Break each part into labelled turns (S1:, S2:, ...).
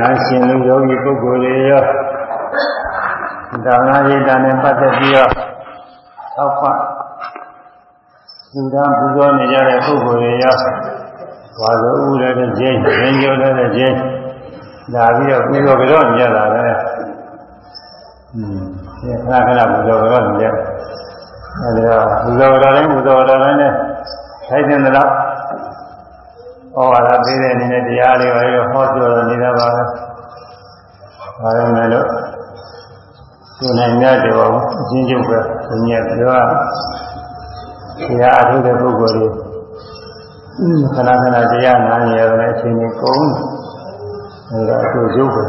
S1: ငါရှင်လူယောဂီပုဂ္ဂိုလ်တွေရောဒါနရိတာနဲ့ပတ်သက်ပြီးတော့သောက်ပတ်သူသားပူဇော်နေကြတဲ့ပုဂ္ဂိုလ်တွေရောဘာလို့ဥရတဲ့ကျင်းရင်းကျော်တဲ့ကျင်းလာပြီးတော့ပူဇော်ကြတော့ညတာပဲอืมခဏခဏပူဇော်ကြတော့ညအဲဒီတော့ပူဇော်ကြတော့ပူဇော်ကြတော့နဲ့ထိုက်တဲ့တော့ ဩဝါဒပေးတဲ့အနေနဲ့တရားလေးပါရောဟောပြောနေတာပါပဲ။ဒါပေမဲ့လို့သူနိုင်မြတ်တယ်ပေါ့အချင်းချုပ်ပဲသူမြတ်ပြောတရားအထုတဲ့ပုဂ္ဂိုလ်တွေခဏခဏတရားနာနေရတဲ့အချိန်ကြီးကုန်တယ်ဒါအခုရုပ်ပဲ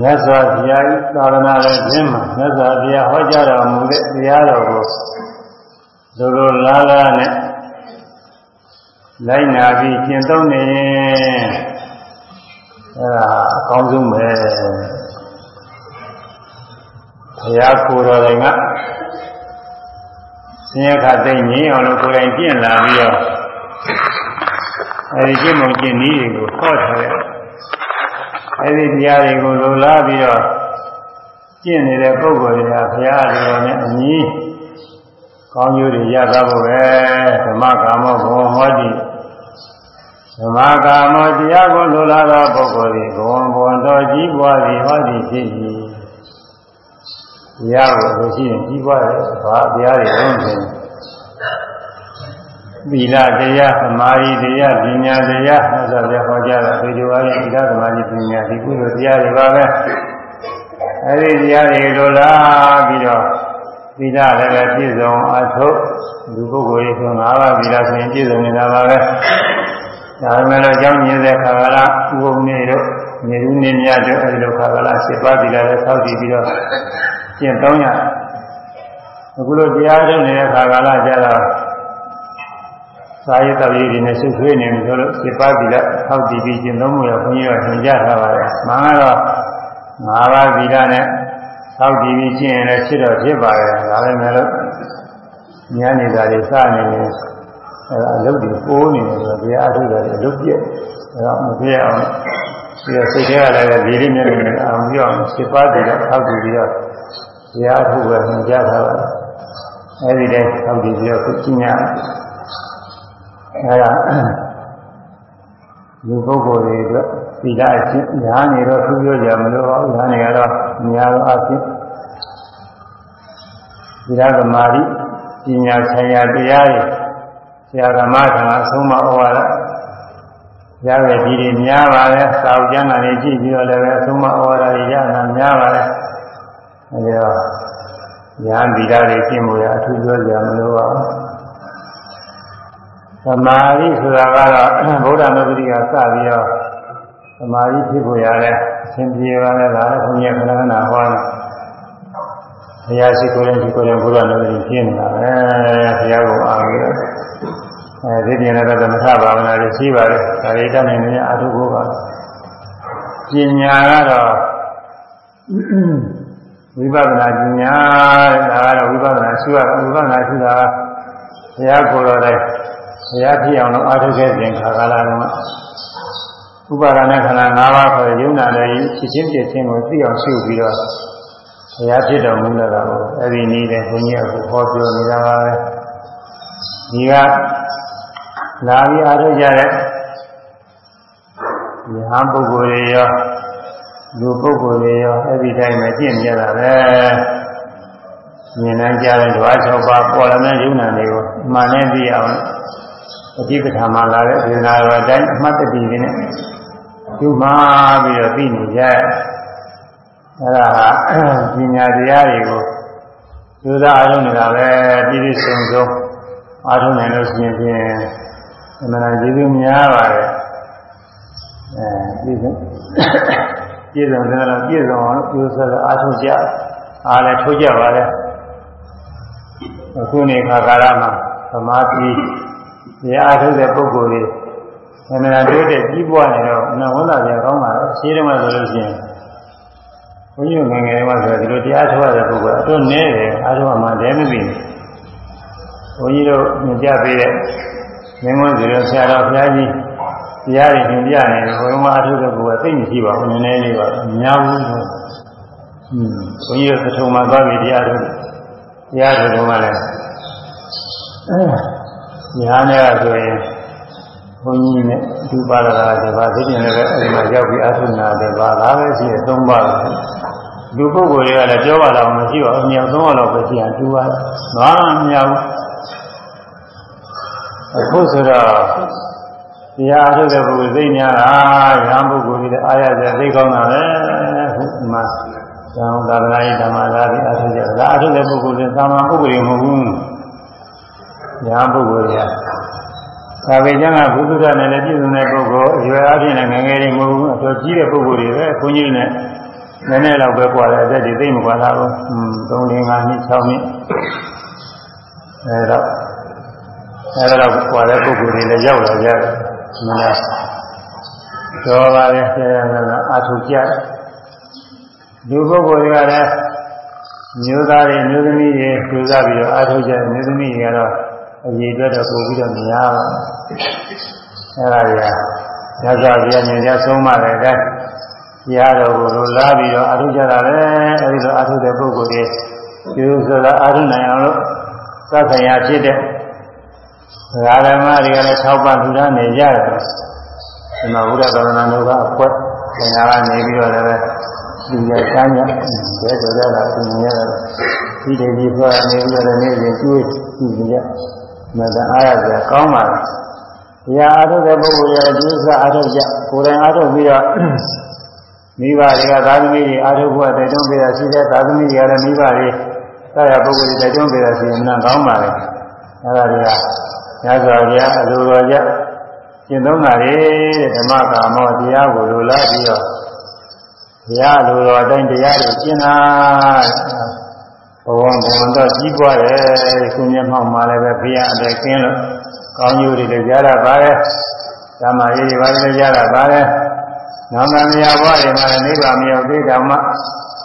S1: မြတ်စွာဘုရားဤသာသနာတော်ကျင်းမှာမြတ်စွာဘုရားဟောကြားတော်မူတဲ့တရားတော်ကိုလိုလိုလားလားနဲ့ လိုက်နာပြီးကျင့်သုံးနေအဲဒါအကောင်းဆုံးပဲဘုရားကိုယ်တော်တိုင်ကဆင်းရဲခတ်သိငြိမ်းအောင်လို့ကိုယ်တိုင်ကျင့်လာပြီးတော့အဲဒီကျင့်မုံကျင့်နည်းတွေကိုဟောထားတယ်အဲဒီတရားတွေကိုလိုလားပြီးတော့ကျင့်နေတဲ့ပုဂ္ဂိုလ်တွေကဘုရားတော်နဲ့အညီကောင်းကျိုးတွေရတာဖို့ပဲဓမ္မကာမောဘဝဟောတိ ဓမ္မကာမောတရားကိုလိုလားသောပုဂ္ဂိုလ်တွေဘဝဘဝတော်ကြီးပွားသည်ဟောသည်ဖြစ်၏တရားကိုလို့ရှိရင်ကြီးပွားတယ်ဘာတရားတွေလုံးတယ်သီလတရားသမာဓိတရားပညာတရားမြတ်စွာဘုရားဟောကြားတာဒီလိုပါလေသီလသမာဓိပညာဒီကုသိုလ်တရားတွေပါပဲအဲဒီတရားတွေလိုလားပြီးတော့သီလလည်းပဲပြည့်စုံအထုလူပုဂ္ဂိုလ်တွေဆို၅ပါးသီလဆိုရင်ပြည့်စုံနေတာပါပဲ ဒါပေမဲ့လို့ကြောင်းမြင်တဲ့ခါကလာဥပုံနေတို့မြေဦးနေမြတ်တို့အဲဒီလိုခါကလာ7ပါးသီလလည်းဆောက်တည်ပြီးတော့ကျင့်သုံးရအခုလိုတရားထုတ်နေတဲ့ခါကလာကျတော့စာရေးတော်ရေးတွေနဲ့ဆုခွေးနေပြီဆိုလို့7ပါးသီလဆောက်တည်ပြီးကျင့်သုံးမှုရဘုန်းကြီးတို့သင်ကြားထားပါတယ်မှန်ကတော့၅ပါးသီလနဲ့ဆောက်တည်ပြီးကျင့်ရင်လည်းဖြစ်တော့ဖြစ်ပါတယ်ဒါပေမဲ့လို့ဉာဏ်နေတာတွေစနေနေ အဲဒါအလုပ်တွေပိုးနေတယ်ဆိုတော့တရားအထုတာတွေအလုပ်ပြည့်အဲတော့မပြည့်အောင်ပြီးတော့စိတ်ထဲကလည်းဒီလေးမျက်နှာနဲ့အောင်ပြောအောင်စိတ်ပါးပြီးတော့ထောက်ပြီးတော့တရားအထုပဲသင်ကြားထားတာအဲဒီတည်းထောက်ပြီးပြီးတော့ခုကျင့်ရအဲဒါလူပုဂ္ဂိုလ်တွေအတွက်သီလအချင်းညာနေတော့သူပြောကြမလို့ပါဘူးညာနေကတော့ညာတော့အချင်းသီလသမာဓိပညာဆိုင်ရာတရားတွေ ဆရာဓမ္မခံအဆုံးမဩဝါဒရတဲ့ဒီတွေများပါလေစာအုပ်ကျမ်းဂန်တွေကြည့်ပြီးတော့လည်းအဆုံးမဩဝါဒတွေရတာများပါလေအဲဒီတော့ညာဗီဒတွေကျင့်မှုရအထူးပြောကြမလို့ပါဘူးသမာဓိဆိုတာကတော့ဗုဒ္ဓမဂ္ဂတိကစပြီးတော့သမာဓိဖြစ်ဖို့ရတယ်အရှင်ပြေပါလေဒါလည်းဘုရားခဏခဏဟောတယ်ဘုရားရှိခိုးရင်ရှိခိုးရင်ဘုရားလည်းဖြစ်နေတာပဲဘုရားကိုအားပြီးတော့ အဲဒီပြင်လည်းသမထဘာဝနာတွေရှိပါတယ်ဒါတွေတတ်နိုင်နေအထုကိုပါပညာကတော့ဝိပဿနာပညာတဲ့ဒါကတော့ဝိပဿနာရှိရဝိပဿနာရှိတာဘုရားကိုယ်တော်တိုင်ဘုရားဖြစ်အောင်လို့အားထုတ်ခဲ့ခြင်းခါကာလတုန်းကဥပါဒနာခန္ဓာ၅ပါးဆိုရုံနာလည်းဖြစ်ချင်းပြည့်ချင်းကိုသိအောင်ရှုပြီးတော့ဘုရားဖြစ်တော်မူလာတာကိုအဲ့ဒီနည်းနဲ့ဘုန်းကြီးကဟောပြောနေတာပါပဲဒီက လာပြီးအားထုတ်ကြတဲ့ဉာဏ်ပုဂ္ဂိုလ်တွေရောလူပုဂ္ဂိုလ်တွေရောအဲ့ဒီတိုင်းပဲကျင့်ကြတာပဲမြင်နိုင်ကြတဲ့ဓဝါ၆ပါးပေါ်လာတဲ့ယုံနာတွေကိုမှန်နဲ့သိအောင်အကြည့်ပဋ္ဌာန်မှာလာတဲ့ဒေသနာတော်အတိုင်းအမှတ်တတိတွေနဲ့ယူမှားပြီးတော့သိနေကြအဲ့ဒါဟာပညာတရားတွေကိုသုသာအားလုံးနေတာပဲပြည့်ပြည့်စုံစုံအားထုတ်နိုင်လို့ရှိရင်ဖြင့် အမှန်တရားကျေးဇူးများပါတယ်အဲပြည့်စုံပြည့်စုံတယ်တော့ပြည့်စုံအောင်ပြည့်စုံတော့အားထုတ်ကြအားလည်းထုတ်ကြပါလေအခုနေခါကာလမှာသမာဓိတရားထုတ်တဲ့ပုဂ္ဂိုလ်တွေအမှန်တရားတွေ့တဲ့ကြီးပွားနေတော့အနဝန္တာပြန်ကောင်းပါတော့ရှင်းတယ်မှဆိုလို့ရှိရင်ဘုန်းကြီးငယ်ငယ်မှဆိုဒီလိုတရားထုတ်ရတဲ့ပုဂ္ဂိုလ်အတော့နည်းတယ်အားထုတ်မှလည်းမပြီးဘူးဘုန်းကြီးတို့ညကြပေးတဲ့ မင်းဝန်စီရဆရာတော်ဘုရားကြီးတရားတွေသင်ပြနေတယ်ဘုရားမအထုတဲ့ဘုရားသိမရှိပါဘူးနည်းနည်းလေးပါမများဘူးဟွန်းဘုန်းကြီးတို့ထုံမှာသွားပြီးတရားထုတ်တရားထုတ်တော့မှလည်းညာနဲ့ဆိုရင်ဘုန်းကြီးနဲ့ဒီပါရတာတပါးသိကျင်လည်းအဲဒီမှာရောက်ပြီးအထုနာတယ်ပါဒါပဲရှိတယ်သုံးပါလူပုဂ္ဂိုလ်တွေကလည်းပြောပါတော့မရှိပါဘူးအမြောက်သုံးပါတော့ပဲရှိရင်တူပါဘာမှမများဘူး အခုဆိုတော့တရားထုတ်တဲ့ပုဂ္ဂိုလ်သိညာတာရဟန်းပုဂ္ဂိုလ်တွေအားရကြသိကောင်းတာပဲခုဒီမှာသံဃာသနာ့ဓမ္မသာပြီးအားထုတ်ကြတာအားထုတ်တဲ့ပုဂ္ဂိုလ်တွေသာမန်ပုဂ္ဂိုလ်တွေမဟုတ်ဘူးရဟန်းပုဂ္ဂိုလ်တွေကသာဝေကျမ်းကဘုဒ္ဓနဲ့လည်းပြည့်စုံတဲ့ပုဂ္ဂိုလ်အရွယ်အချင်းနဲ့ငယ်ငယ်လေးမဟုတ်ဘူးအတော်ကြီးတဲ့ပုဂ္ဂိုလ်တွေပဲခွန်ကြီးနဲ့နည်းနည်းတော့ပဲကွာတဲ့အသက်တွေသိမကွာတာဘူး။3 4 5နှစ်6နှစ်အဲတော့ အဲဒါတော့ကွာတဲ့ပုဂ္ဂိုလ်တွေလည်းရောက်လာကြတယ်။မလား။တော်ပါလေဆရာကအာထုကြတယ်။ဒီပုဂ္ဂိုလ်တွေကလည်းမျိုးသားတွေမျိုးသမီးတွေကျူစားပြီးတော့အာထုကြတယ်မျိုးသမီးတွေကတော့အရေးအတွက်တော့ပို့ပြီးတော့များပါ။အဲဒါကြီးကညဇာပြညညဆုံးမတဲ့အတိုင်းရားတော်ကိုလိုလားပြီးတော့အာထုကြတာပဲအဲဒီလိုအာထုတဲ့ပုဂ္ဂိုလ်တွေကျူဆိုတာအာထုနိုင်အောင်လို့သတ်ဆိုင်ရာဖြစ်တဲ့ ဓမ္မတွေကလည်း၆ပါးလူသားနေကြတယ်ဒီမှာဘုရားသာသနာတော်ကအခွက်သင်္ဃာကနေပြီးတော့လည်းဒီရချမ်းရဘယ်ဆိုတော့လားသင်ရတယ်ဒီတည်းကြီးသွားနေပြီးတော့နေရင်ကျွေးကြည့်ကြမတအားရကြကောင်းပါလား။တရားအားထုတ်တဲ့ပုဂ္ဂိုလ်ရဲ့ဒီဥစ္စာအားထုတ်ကြကိုယ်တိုင်အားထုတ်ပြီးတော့မိဘတွေကသာသမီတွေအားထုတ်ဖို့တိုက်တွန်းပေးတာရှိတဲ့သာသမီတွေကလည်းမိဘတွေသာရပုဂ္ဂိုလ်တွေတိုက်တွန်းပေးတာရှိရင်မှန်ကောင်းပါလေ။အဲဒါတွေက ညဇောဗျာအလိုတော်ကြကျင့်သုံးတာလေတဲ့ဓမ္မကာမောတရားကိုလိုလားပြီးတော့ဘုရားလိုတော်အတိုင်းတရားတွေကျင့်တာဘဝဘဝတော့ကြီးပွားတယ်ခုမျက်မှောက်မှာလည်းပဲဘုရားအတဲ့ကင်းလို့ကောင်းကျိုးတွေလည်းကြားရပါတယ်ဓမ္မရေးတွေပါလည်းကြားရပါတယ်နောင်တမယာဘဝတွေမှာလည်းနိဗ္ဗာန်မရောက်သေးတောင်မှ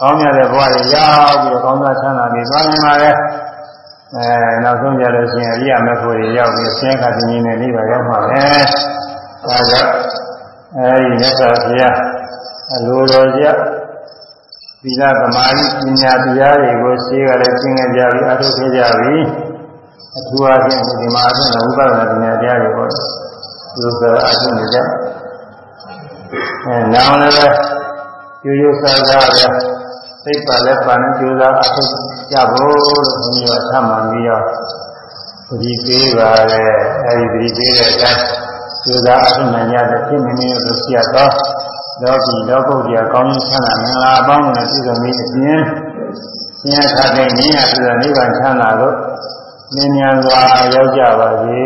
S1: ကောင်းမြတ်တဲ့ဘဝတွေရောက်ပြီးတော့ကောင်းသာချမ်းသာပြီးသွားနိုင်ပါလေ အဲနောက်ဆုံးကြလို့ရှိရင်အရိယာမေဖို့တွေရောက်ပြီးဆင်းရဲခါတင်းကြီးနဲ့နိဗ္ဗာန်ရောက်မှာပဲဒါကြောင့်အဲဒီမြတ်စွာဘုရားအလိုတော်ကြသီလသမာဓိပညာတရားတွေကိုရှင်းရတဲ့ရှင်းခဲ့ကြပြီးအထုခဲ့ကြပြီးအထူးအားဖြင့်ဒီမှာအထုဝိပဿနာပညာတရားတွေပေါ့သူကအထုနေကြအဲနောင်လည်းရိုးရိုးစားစားပဲ စိတ်ပါလက်ပါနဲ့ကြိုးစားအထုကြဖို့လို့ဘုန်းကြီးကထမှန်ပြီးတော့သတိပေးပါလေအဲဒီသတိပေးတဲ့အတိုင်းကြိုးစားအထုနိုင်ကြတဲ့ဖြစ်မင်းမျိုးလို့ရှိရတော့လောကီလောကုတ္တရာကောင်းကြီးချမ်းသာမင်္ဂလာအပေါင်းနဲ့ပြည့်စုံပြီးအပြင်ဆင်းရဲခတ်တဲ့ဉာဏ်ရဆိုတဲ့နိဗ္ဗာန်ချမ်းသာလို့ဉာဏ်ဉာဏ်စွာရောက်ကြပါစေ